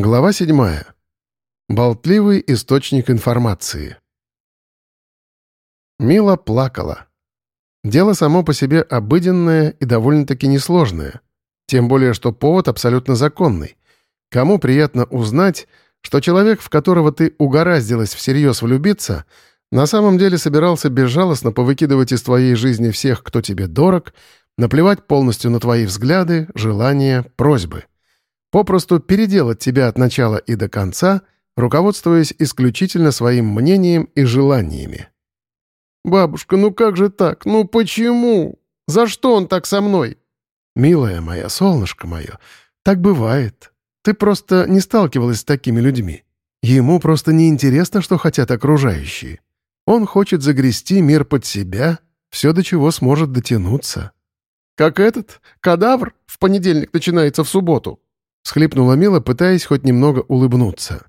Глава 7. Болтливый источник информации. Мила плакала. Дело само по себе обыденное и довольно-таки несложное. Тем более, что повод абсолютно законный. Кому приятно узнать, что человек, в которого ты угораздилась всерьез влюбиться, на самом деле собирался безжалостно повыкидывать из твоей жизни всех, кто тебе дорог, наплевать полностью на твои взгляды, желания, просьбы — Попросту переделать тебя от начала и до конца, руководствуясь исключительно своим мнением и желаниями. «Бабушка, ну как же так? Ну почему? За что он так со мной?» «Милая моя, солнышко мое, так бывает. Ты просто не сталкивалась с такими людьми. Ему просто неинтересно, что хотят окружающие. Он хочет загрести мир под себя, все до чего сможет дотянуться». «Как этот? Кадавр? В понедельник начинается в субботу», Схлипнула Мила, пытаясь хоть немного улыбнуться.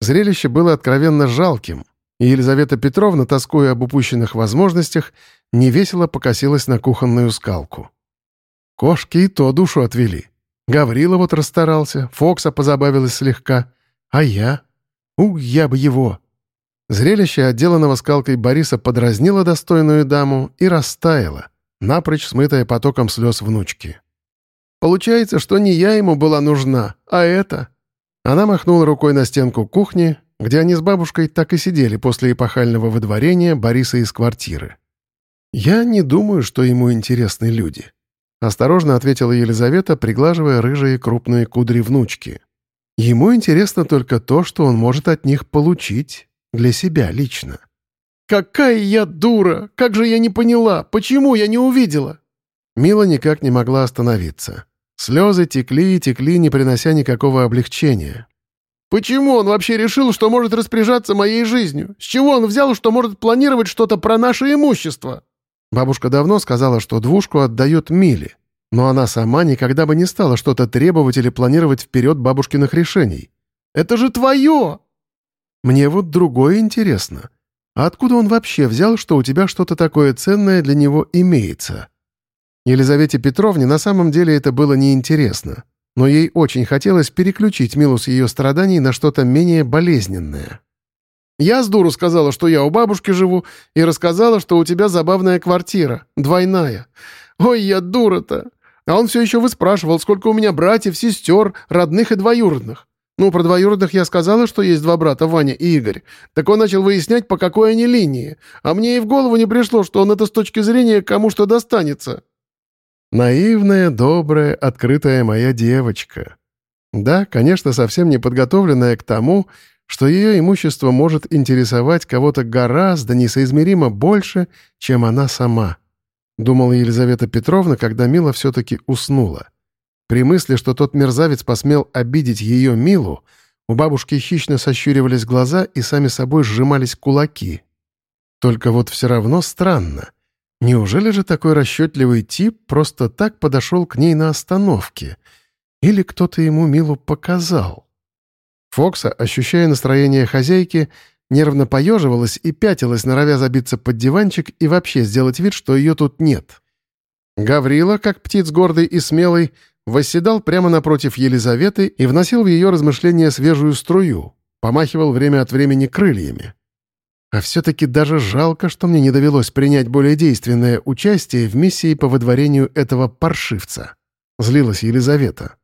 Зрелище было откровенно жалким, и Елизавета Петровна, тоскуя об упущенных возможностях, невесело покосилась на кухонную скалку. Кошки и то душу отвели. Гаврила вот расстарался, Фокса позабавилась слегка. А я? У, я бы его! Зрелище отделанного скалкой Бориса подразнило достойную даму и растаяло, напрочь смытое потоком слез внучки. Получается, что не я ему была нужна, а это...» Она махнула рукой на стенку кухни, где они с бабушкой так и сидели после эпохального выдворения Бориса из квартиры. «Я не думаю, что ему интересны люди», — осторожно ответила Елизавета, приглаживая рыжие крупные кудри внучки. «Ему интересно только то, что он может от них получить для себя лично». «Какая я дура! Как же я не поняла! Почему я не увидела?» Мила никак не могла остановиться. Слезы текли и текли, не принося никакого облегчения. «Почему он вообще решил, что может распоряжаться моей жизнью? С чего он взял, что может планировать что-то про наше имущество?» Бабушка давно сказала, что двушку отдает Миле, но она сама никогда бы не стала что-то требовать или планировать вперед бабушкиных решений. «Это же твое!» «Мне вот другое интересно. А откуда он вообще взял, что у тебя что-то такое ценное для него имеется?» Елизавете Петровне на самом деле это было неинтересно, но ей очень хотелось переключить Милу с ее страданий на что-то менее болезненное. «Я с дуру сказала, что я у бабушки живу, и рассказала, что у тебя забавная квартира, двойная. Ой, я дура-то! А он все еще выспрашивал, сколько у меня братьев, сестер, родных и двоюродных. Ну, про двоюродных я сказала, что есть два брата, Ваня и Игорь. Так он начал выяснять, по какой они линии. А мне и в голову не пришло, что он это с точки зрения кому что достанется. Наивная, добрая, открытая моя девочка. Да, конечно, совсем не подготовленная к тому, что ее имущество может интересовать кого-то гораздо несоизмеримо больше, чем она сама. Думала Елизавета Петровна, когда Мила все-таки уснула. При мысли, что тот мерзавец посмел обидеть ее Милу, у бабушки хищно сощуривались глаза и сами собой сжимались кулаки. Только вот все равно странно — Неужели же такой расчетливый тип просто так подошел к ней на остановке? Или кто-то ему Милу показал? Фокса, ощущая настроение хозяйки, нервно поеживалась и пятилась, норовя забиться под диванчик и вообще сделать вид, что ее тут нет. Гаврила, как птиц гордый и смелый, восседал прямо напротив Елизаветы и вносил в ее размышления свежую струю, помахивал время от времени крыльями. А все-таки даже жалко, что мне не довелось принять более действенное участие в миссии по выдворению этого паршивца. Злилась Елизавета.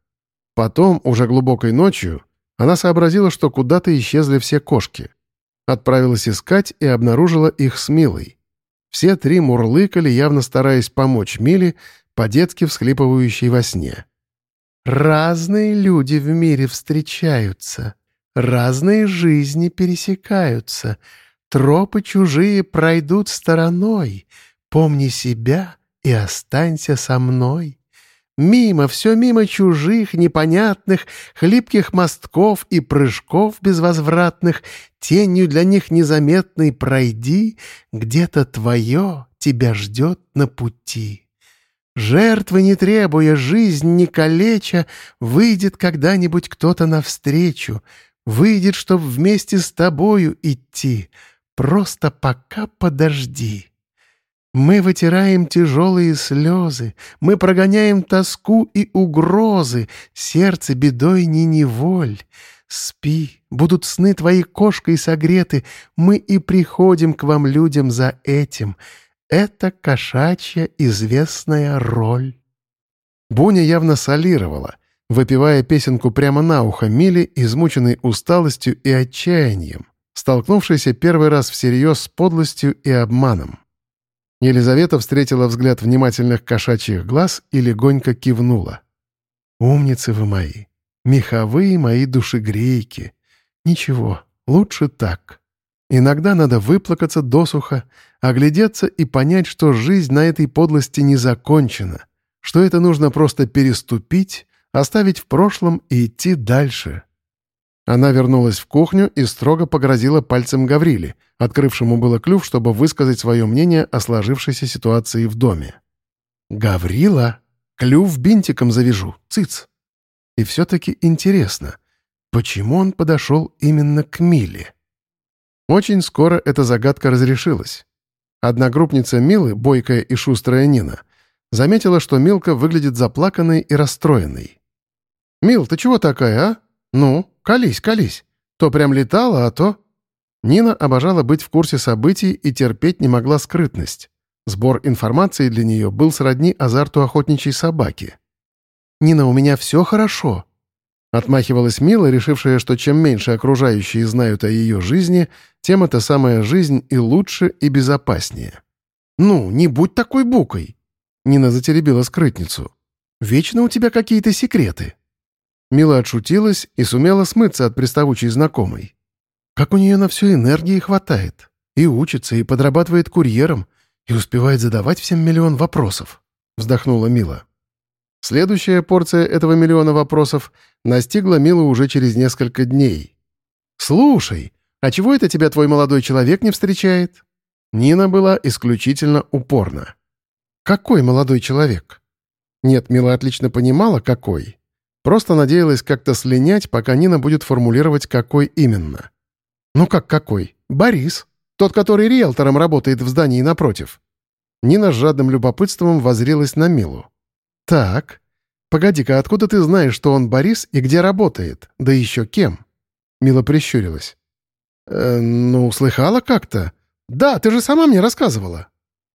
Потом, уже глубокой ночью, она сообразила, что куда-то исчезли все кошки. Отправилась искать и обнаружила их с Милой. Все три мурлыкали, явно стараясь помочь Миле, по-детски всхлипывающей во сне. «Разные люди в мире встречаются, разные жизни пересекаются», Тропы чужие пройдут стороной. Помни себя и останься со мной. Мимо, все мимо чужих, непонятных, хлипких мостков и прыжков безвозвратных, тенью для них незаметной пройди, где-то твое тебя ждет на пути. Жертвы не требуя, жизнь не калеча, выйдет когда-нибудь кто-то навстречу, выйдет, чтоб вместе с тобою идти — Просто пока подожди. Мы вытираем тяжелые слезы, мы прогоняем тоску и угрозы, сердце бедой не неволь. Спи, будут сны твои кошкой согреты, мы и приходим к вам, людям, за этим. Это кошачья известная роль. Буня явно солировала, выпивая песенку прямо на ухо Миле, измученной усталостью и отчаянием, столкнувшейся первый раз всерьез с подлостью и обманом. Елизавета встретила взгляд внимательных кошачьих глаз и легонько кивнула. «Умницы вы мои! Меховые мои душегрейки! Ничего, лучше так. Иногда надо выплакаться досуха, оглядеться и понять, что жизнь на этой подлости не закончена, что это нужно просто переступить, оставить в прошлом и идти дальше». Она вернулась в кухню и строго погрозила пальцем Гавриле, открывшему было клюв, чтобы высказать свое мнение о сложившейся ситуации в доме. «Гаврила? Клюв бинтиком завяжу, цыц!» И все-таки интересно, почему он подошел именно к Миле? Очень скоро эта загадка разрешилась. Одногруппница Милы, бойкая и шустрая Нина, заметила, что Милка выглядит заплаканной и расстроенной. «Мил, ты чего такая, а? Ну, колись, колись. То прям летала, а то...» Нина обожала быть в курсе событий и терпеть не могла скрытность. Сбор информации для нее был сродни азарту охотничьей собаки. «Нина, у меня все хорошо», — отмахивалась Мила, решившая, что чем меньше окружающие знают о ее жизни, тем эта самая жизнь и лучше, и безопаснее. «Ну, не будь такой букой!» Нина затеребила скрытницу. «Вечно у тебя какие-то секреты». Мила отшутилась и сумела смыться от приставучей знакомой. Как у нее на всю энергии хватает. И учится, и подрабатывает курьером, и успевает задавать всем миллион вопросов», — вздохнула Мила. Следующая порция этого миллиона вопросов настигла Милу уже через несколько дней. «Слушай, а чего это тебя твой молодой человек не встречает?» Нина была исключительно упорна. «Какой молодой человек?» Нет, Мила отлично понимала, какой. Просто надеялась как-то слинять, пока Нина будет формулировать, какой именно. «Ну как какой? Борис. Тот, который риэлтором работает в здании напротив». Нина с жадным любопытством возрилась на Милу. «Так. Погоди-ка, откуда ты знаешь, что он Борис и где работает? Да еще кем?» Мила прищурилась. «Э, «Ну, слыхала как-то? Да, ты же сама мне рассказывала».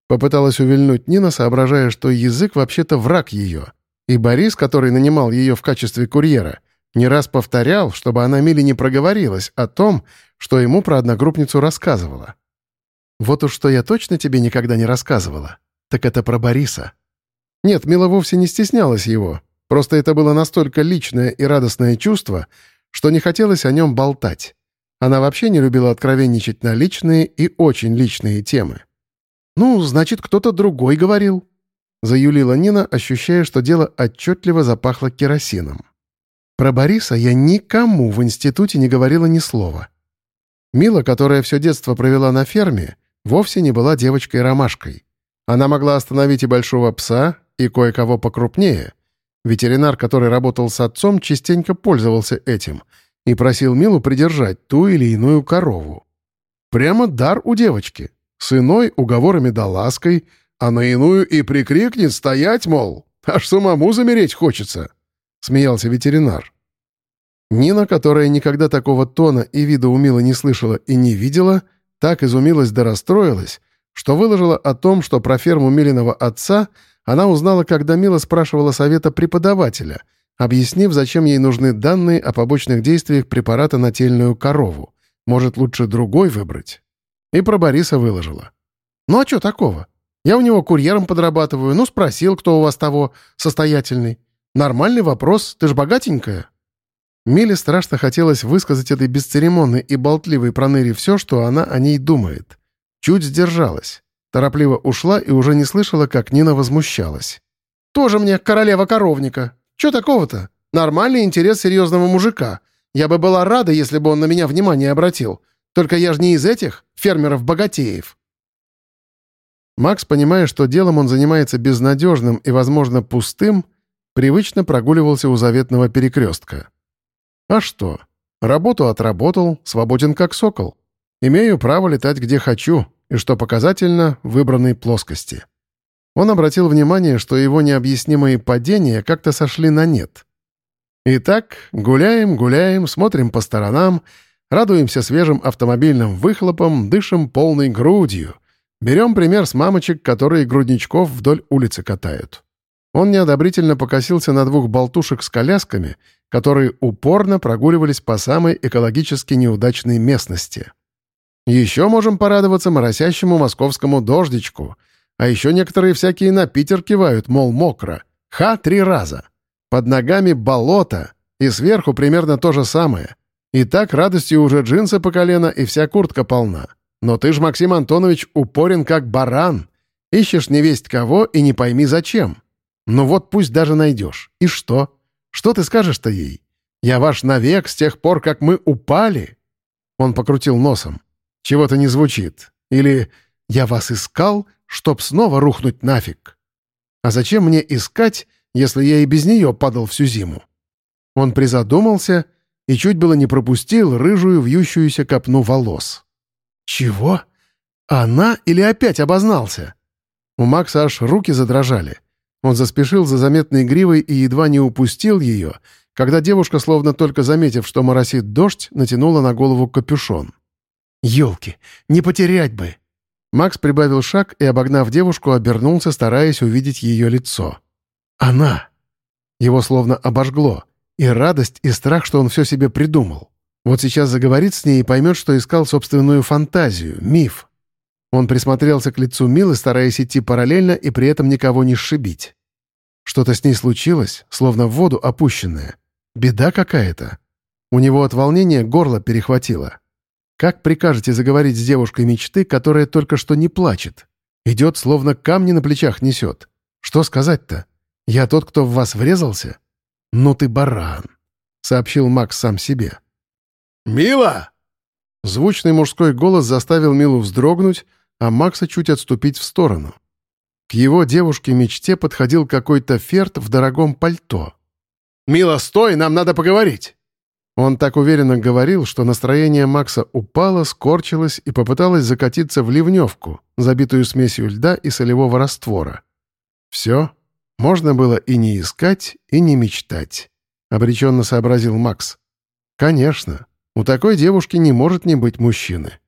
Попыталась увильнуть Нина, соображая, что язык вообще-то враг ее. И Борис, который нанимал ее в качестве курьера, не раз повторял, чтобы она Миле не проговорилась о том, что ему про одногруппницу рассказывала. «Вот уж что я точно тебе никогда не рассказывала, так это про Бориса». Нет, Мила вовсе не стеснялась его, просто это было настолько личное и радостное чувство, что не хотелось о нем болтать. Она вообще не любила откровенничать на личные и очень личные темы. «Ну, значит, кто-то другой говорил», Заюлила Нина, ощущая, что дело отчетливо запахло керосином. Про Бориса я никому в институте не говорила ни слова. Мила, которая все детство провела на ферме, вовсе не была девочкой-ромашкой. Она могла остановить и большого пса, и кое-кого покрупнее. Ветеринар, который работал с отцом, частенько пользовался этим и просил Милу придержать ту или иную корову. Прямо дар у девочки. С иной уговорами да лаской — а на иную и прикрикнет стоять, мол, аж самому замереть хочется», — смеялся ветеринар. Нина, которая никогда такого тона и вида у Милы не слышала и не видела, так изумилась да расстроилась, что выложила о том, что про ферму Милиного отца она узнала, когда Мила спрашивала совета преподавателя, объяснив, зачем ей нужны данные о побочных действиях препарата на тельную корову. Может, лучше другой выбрать? И про Бориса выложила. «Ну а что такого? Я у него курьером подрабатываю. Ну, спросил, кто у вас того состоятельный. Нормальный вопрос, ты ж богатенькая». Миле страшно хотелось высказать этой бесцеремонной и болтливой проныре все, что она о ней думает. Чуть сдержалась. Торопливо ушла и уже не слышала, как Нина возмущалась. «Тоже мне королева коровника. Че такого-то? Нормальный интерес серьезного мужика. Я бы была рада, если бы он на меня внимание обратил. Только я же не из этих фермеров-богатеев». Макс, понимая, что делом он занимается безнадежным и, возможно, пустым, привычно прогуливался у заветного перекрестка. А что? Работу отработал, свободен как сокол. Имею право летать где хочу, и, что показательно, выбранной плоскости. Он обратил внимание, что его необъяснимые падения как-то сошли на нет. Итак, гуляем, гуляем, смотрим по сторонам, радуемся свежим автомобильным выхлопом, дышим полной грудью. Берем пример с мамочек, которые грудничков вдоль улицы катают. Он неодобрительно покосился на двух болтушек с колясками, которые упорно прогуливались по самой экологически неудачной местности. Еще можем порадоваться моросящему московскому дождичку, а еще некоторые всякие на Питер кивают, мол, мокро. Ха, три раза. Под ногами болото, и сверху примерно то же самое. И так радостью уже джинсы по колено и вся куртка полна. Но ты ж, Максим Антонович, упорен как баран. Ищешь невесть кого и не пойми зачем. Ну вот пусть даже найдешь. И что? Что ты скажешь-то ей? Я ваш навек с тех пор, как мы упали?» Он покрутил носом. «Чего-то не звучит. Или «Я вас искал, чтоб снова рухнуть нафиг». А зачем мне искать, если я и без нее падал всю зиму?» Он призадумался и чуть было не пропустил рыжую вьющуюся копну волос. «Чего? Она или опять обознался?» У Макса аж руки задрожали. Он заспешил за заметной гривой и едва не упустил ее, когда девушка, словно только заметив, что моросит дождь, натянула на голову капюшон. «Елки, не потерять бы!» Макс прибавил шаг и, обогнав девушку, обернулся, стараясь увидеть ее лицо. «Она!» Его словно обожгло. И радость, и страх, что он все себе придумал. Вот сейчас заговорит с ней и поймет, что искал собственную фантазию, миф. Он присмотрелся к лицу Милы, стараясь идти параллельно и при этом никого не сшибить. Что-то с ней случилось, словно в воду опущенное. Беда какая-то. У него от волнения горло перехватило. Как прикажете заговорить с девушкой мечты, которая только что не плачет? Идет, словно камни на плечах несет. Что сказать-то? Я тот, кто в вас врезался? Ну ты баран, — сообщил Макс сам себе. «Мила!» Звучный мужской голос заставил Милу вздрогнуть, а Макса чуть отступить в сторону. К его девушке-мечте подходил какой-то ферт в дорогом пальто. «Мила, стой, нам надо поговорить!» Он так уверенно говорил, что настроение Макса упало, скорчилось и попыталось закатиться в ливневку, забитую смесью льда и солевого раствора. «Все, можно было и не искать, и не мечтать», — обреченно сообразил Макс. «Конечно, у такой девушки не может не быть мужчины».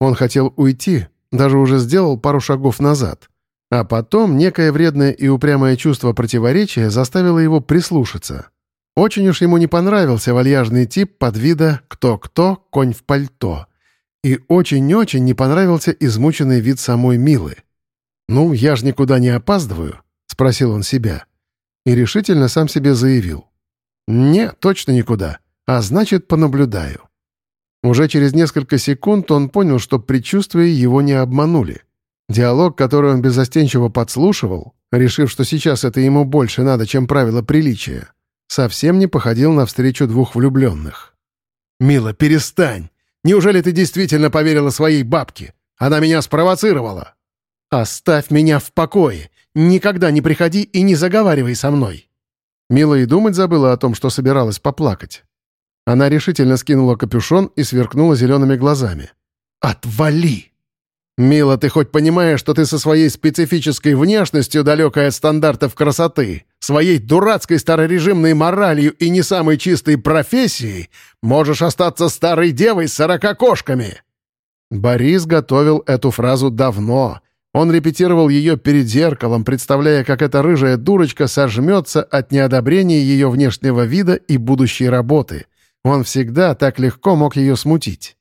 Он хотел уйти, даже уже сделал пару шагов назад. А потом некое вредное и упрямое чувство противоречия заставило его прислушаться. Очень уж ему не понравился вальяжный тип под вида «кто-кто, конь в пальто». И очень-очень не понравился измученный вид самой Милы. «Ну, я ж никуда не опаздываю», — спросил он себя. И решительно сам себе заявил. «Не, точно никуда, а значит, понаблюдаю». Уже через несколько секунд он понял, что предчувствия его не обманули. Диалог, который он беззастенчиво подслушивал, решив, что сейчас это ему больше надо, чем правило приличия, совсем не походил на встречу двух влюбленных. «Мила, перестань! Неужели ты действительно поверила своей бабке? Она меня спровоцировала!» «Оставь меня в покое! Никогда не приходи и не заговаривай со мной!» Мила и думать забыла о том, что собиралась поплакать. Она решительно скинула капюшон и сверкнула зелеными глазами. «Отвали!» «Мила, ты хоть понимаешь, что ты со своей специфической внешностью, далекой от стандартов красоты, своей дурацкой старорежимной моралью и не самой чистой профессией, можешь остаться старой девой с сорока кошками?» Борис готовил эту фразу давно. Он репетировал ее перед зеркалом, представляя, как эта рыжая дурочка сожмется от неодобрения ее внешнего вида и будущей работы — он всегда так легко мог ее смутить.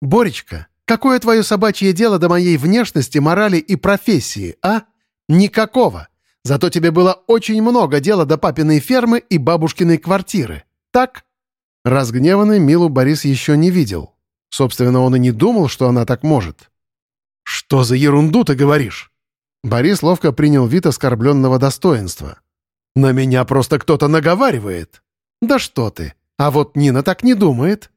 «Боречка, какое твое собачье дело до моей внешности, морали и профессии, а? Никакого. Зато тебе было очень много дела до папиной фермы и бабушкиной квартиры. Так?» Разгневанный Милу Борис еще не видел. Собственно, он и не думал, что она так может. «Что за ерунду ты говоришь?» Борис ловко принял вид оскорбленного достоинства. «На меня просто кто-то наговаривает». «Да что ты! А вот Нина так не думает».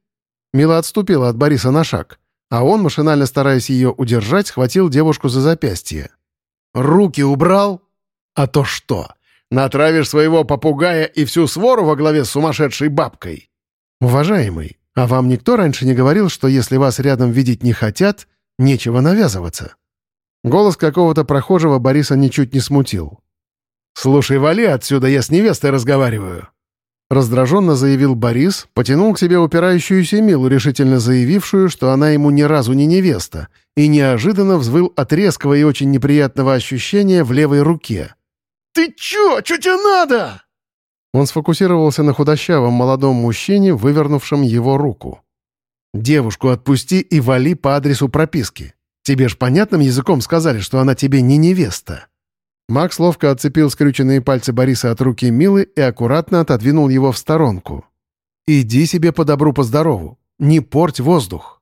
Мила отступила от Бориса на шаг, а он, машинально стараясь ее удержать, схватил девушку за запястье. «Руки убрал? А то что? Натравишь своего попугая и всю свору во главе с сумасшедшей бабкой?» «Уважаемый, а вам никто раньше не говорил, что если вас рядом видеть не хотят, нечего навязываться». Голос какого-то прохожего Бориса ничуть не смутил. «Слушай, вали отсюда, я с невестой разговариваю». Раздраженно заявил Борис, потянул к себе упирающуюся Милу, решительно заявившую, что она ему ни разу не невеста, и неожиданно взвыл от резкого и очень неприятного ощущения в левой руке. «Ты чё? Чё тебе надо?» Он сфокусировался на худощавом молодом мужчине, вывернувшем его руку. «Девушку отпусти и вали по адресу прописки. Тебе ж понятным языком сказали, что она тебе не невеста». Макс ловко отцепил скрюченные пальцы Бориса от руки Милы и аккуратно отодвинул его в сторонку. «Иди себе по добру, по здорову. Не порть воздух».